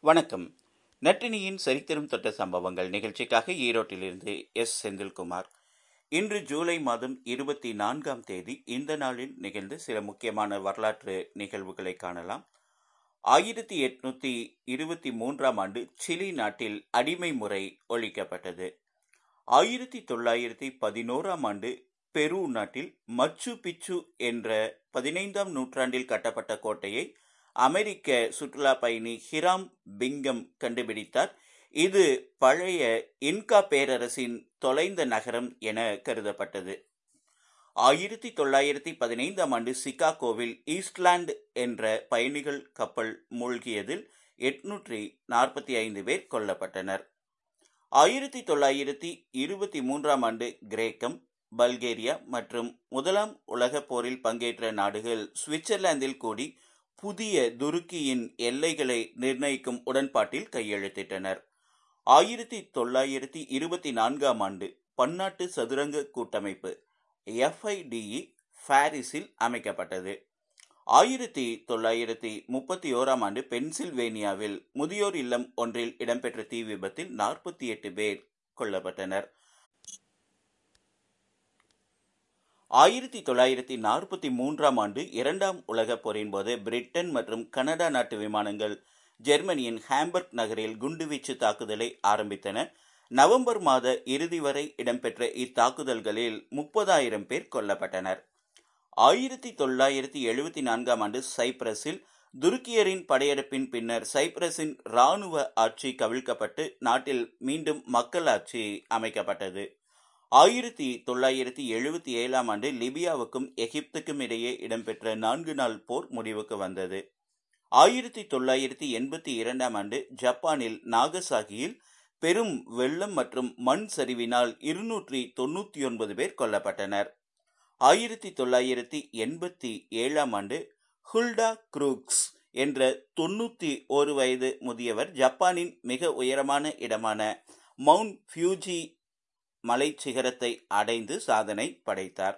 வணக்கம். நட்டினியின் சரித்திரம் தொட்ட சம்பவங்கள் நிகழ்ச்சிக்காக ஈரோட்டிலிருந்து எஸ். செந்தில்குமார். இன்று ஜூலை மாதம் இருபத்தி நான்காம் தேதி இந்த நாளில் நிகழ்ந்த சில முக்கியமான வரலாற்று நிகழ்வுகளை காணலாம். ஆயிரத்தி எட்நூத்தி இருபத்தி மூன்றாம் ஆண்டு சிலி நாட்டில் அடிமை முறை ஒழிக்கப்பட்டது. ஆயிரத்தி தொள்ளாயிரத்தி பதினோராம் ஆண்டு பெரு நாட்டில் மச்சு பிச்சு என்ற பதினைந்தாம் நூற்றாண்டில் கட்டப்பட்ட கோட்டையை அமெரிக்க சுற்றுலா பயணி ஹிராம் பிங்கம் கண்டுபிடித்தார். இது பழைய இன்கா பேரரசின் தொலைந்த நகரம் என கருதப்பட்டது. ஆயிரத்தி தொள்ளாயிரத்தி பதினைந்தாம் ஆண்டு சிகாகோவில் ஈஸ்ட்லாந்து என்ற பயணிகள் கப்பல் மூழ்கியதில் எட்நூற்றி நாற்பத்தி ஐந்து பேர் கொல்லப்பட்டனர். ஆயிரத்தி தொள்ளாயிரத்தி இருபத்தி மூன்றாம் ஆண்டு கிரேக்கம் பல்கேரியா மற்றும் முதலாம் உலகப் போரில் பங்கேற்ற நாடுகள் சுவிட்சர்லாந்தில் கூடி புதிய துருக்கியின் எல்லைகளை நிர்ணயிக்கும் உடன்பாட்டில் கையெழுத்திட்டனர். ஆயிரத்தி தொள்ளாயிரத்தி இருபத்தி நான்காம் ஆண்டு பன்னாட்டு சதுரங்க கூட்டமைப்பு எஃப்ஐடிஇ பாரிஸில் அமைக்கப்பட்டது. ஆயிரத்தி தொள்ளாயிரத்தி முப்பத்தி ஓராம் ஆண்டு பென்சில்வேனியாவில் முதியோர் இல்லம் ஒன்றில் இடம்பெற்ற தீ விபத்தில் நாற்பத்தி எட்டு பேர் கொல்லப்பட்டனர். ஆயிரத்தி தொள்ளாயிரத்தி நாற்பத்தி மூன்றாம் ஆண்டு இரண்டாம் உலகப் போரின் போது பிரிட்டன் மற்றும் கனடா நாட்டு விமானங்கள் ஜெர்மனியின் ஹாம்பர்க் நகரில் குண்டுவீச்சு தாக்குதலை ஆரம்பித்தன. நவம்பர் மாத இறுதி வரை இடம்பெற்ற இத்தாக்குதல்களில் முப்பதாயிரம் பேர் கொல்லப்பட்டனர். ஆயிரத்தி தொள்ளாயிரத்தி எழுபத்தி நான்காம் ஆண்டு சைப்ரஸில் துருக்கியரின் படையெடுப்பின் பின்னர் சைப்ரஸின் இராணுவ ஆட்சி கவிழ்க்கப்பட்டு நாட்டில் மீண்டும் மக்களாட்சி அமைக்கப்பட்டது. ஆயிரத்தி தொள்ளாயிரத்தி எழுபத்தி ஏழாம் ஆண்டு லிபியாவுக்கும் எகிப்துக்கும் இடையே இடம்பெற்ற நான்கு நாள் போர் முடிவுக்கு வந்தது. ஆயிரத்தி தொள்ளாயிரத்தி எண்பத்தி இரண்டாம் ஆண்டு ஜப்பானில் நாகசாகியில் பெரும் வெள்ளம் மற்றும் மண் சரிவினால் இருநூற்றி தொன்னூத்தி ஒன்பது பேர் கொல்லப்பட்டனர். ஆயிரத்தி தொள்ளாயிரத்தி எண்பத்தி ஏழாம் ஆண்டு ஹுல்டா குரூக்ஸ் என்ற தொன்னூத்தி ஒரு வயது முதியவர் ஜப்பானின் மிக உயரமான இடமான மவுண்ட் ஃபியூஜி மலை சிகரத்தை அடைந்து சாதனை படைத்தார்.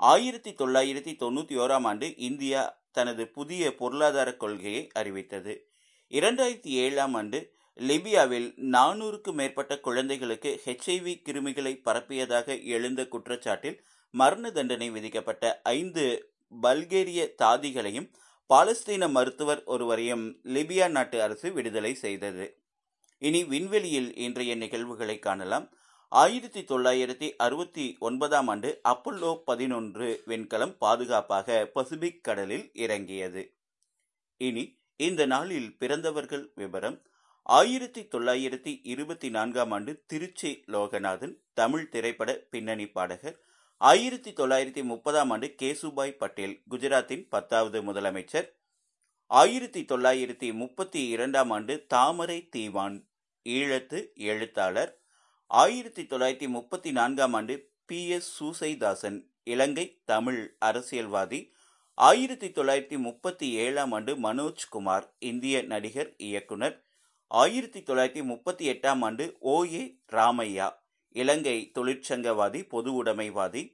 ஆயிரத்தி தொள்ளாயிரத்தி தொண்ணூற்றி ஓராம் ஆண்டு இந்தியா தனது புதிய பொருளாதார கொள்கையை அறிவித்தது. இரண்டாயிரத்தி ஏழாம் ஆண்டு லிபியாவில் நானூறுக்கும் மேற்பட்ட குழந்தைகளுக்கு ஹெச்ஐவி கிருமிகளை பரப்பியதாக எழுந்த குற்றச்சாட்டில் மரண தண்டனை விதிக்கப்பட்ட ஐந்து பல்கேரிய தாதிகளையும் பாலஸ்தீன மருத்துவர் ஒருவரையும் லிபியா நாட்டு அரசு விடுதலை செய்தது. இனி விண்வெளியில் இன்றைய நிகழ்வுகளை காணலாம். ஆயிரத்தி தொள்ளாயிரத்தி அறுபத்தி ஒன்பதாம் ஆண்டு அப்பல்லோ பதினொன்று விண்கலம் பாதுகாப்பாக பசிபிக் கடலில் இறங்கியது. இனி இந்த நாளில் பிறந்தவர்கள் விவரம். ஆயிரத்தி தொள்ளாயிரத்தி இருபத்தி நான்காம் ஆண்டு திருச்சி லோகநாதன் தமிழ் திரைப்பட பின்னணி பாடகர். ஆயிரத்தி தொள்ளாயிரத்தி முப்பதாம் ஆண்டு கேசுபாய் பட்டேல் குஜராத்தின் பத்தாவது முதலமைச்சர். ஆயிரத்தி தொள்ளாயிரத்தி முப்பத்தி இரண்டாம் ஆண்டு தாமரை தீவான் ஈழத்து எழுத்தாளர். ஆயிரத்தி தொள்ளாயிரத்தி முப்பத்தி நான்காம் ஆண்டு பி. எஸ். சூசைதாசன் இலங்கை தமிழ் அரசியல்வாதி. ஆயிரத்தி தொள்ளாயிரத்தி முப்பத்தி ஏழாம் ஆண்டு மனோஜ்குமார் இந்திய நடிகர் இயக்குனர். ஆயிரத்தி தொள்ளாயிரத்தி முப்பத்தி எட்டாம் ஆண்டு ஓ. ஏ. ராமையா இலங்கை தொழிற்சங்கவாதி பொது உடைமைவாதி.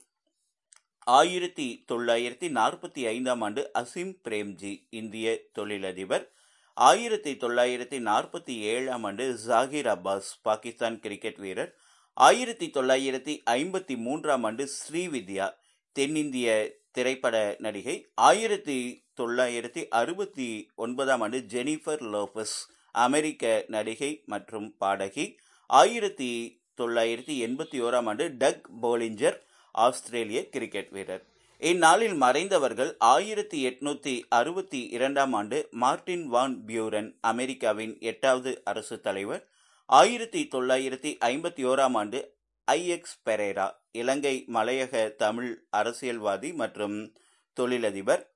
ஆயிரத்தி தொள்ளாயிரத்தி நாற்பத்தி ஐந்தாம் ஆண்டு அசிம் பிரேம்ஜி இந்திய தொழிலதிபர். ஆயிரத்தி தொள்ளாயிரத்தி நாற்பத்தி ஏழாம் ஆண்டு ஜாகிர் அப்பாஸ் பாகிஸ்தான் கிரிக்கெட் வீரர். ஆயிரத்தி தொள்ளாயிரத்தி ஐம்பத்தி மூன்றாம் ஆண்டு ஸ்ரீவித்யா தென்னிந்திய திரைப்பட நடிகை. ஆயிரத்தி தொள்ளாயிரத்தி அறுபத்தி ஒன்பதாம் ஆண்டு ஜெனிஃபர் லோபஸ் அமெரிக்க நடிகை மற்றும் பாடகி. ஆயிரத்தி தொள்ளாயிரத்தி எண்பத்தி ஓராம் ஆண்டு டக் போலிஞ்சர் ஆஸ்திரேலிய கிரிக்கெட் வீரர். இந்நாளில் மறைந்தவர்கள் ஆயிரத்தி எட்நூத்தி அறுபத்தி இரண்டாம் ஆண்டு மார்டின் வான் பியூரன் அமெரிக்காவின் எட்டாவது அரசு தலைவர். ஆயிரத்தி தொள்ளாயிரத்தி ஐம்பத்தி ஓராம் ஆண்டு ஐ. எக்ஸ். பெரேரா இலங்கை மலையக தமிழ் அரசியல்வாதி மற்றும் தொழிலதிபர்.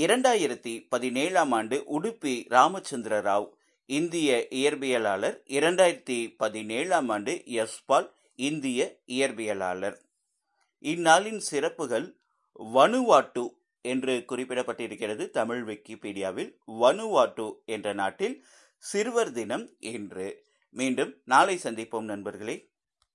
இரண்டாயிரத்தி பதினேழாம் ஆண்டு உடுப்பி ராமச்சந்திர ராவ் இந்திய இயற்பியலாளர். இரண்டாயிரத்தி பதினேழாம் ஆண்டு யஸ்பால் இந்திய இயற்பியலாளர். இந்நாளின் சிறப்புகள் வனுவாட்டு என்று குறிப்பிடப்பட்டிருக்கிறது தமிழ் விக்கிபீடியாவில். வனுவாட்டு என்ற நாட்டில் சிறுவர் தினம் என்று மீண்டும் நாளை சந்திப்போம் நண்பர்களே.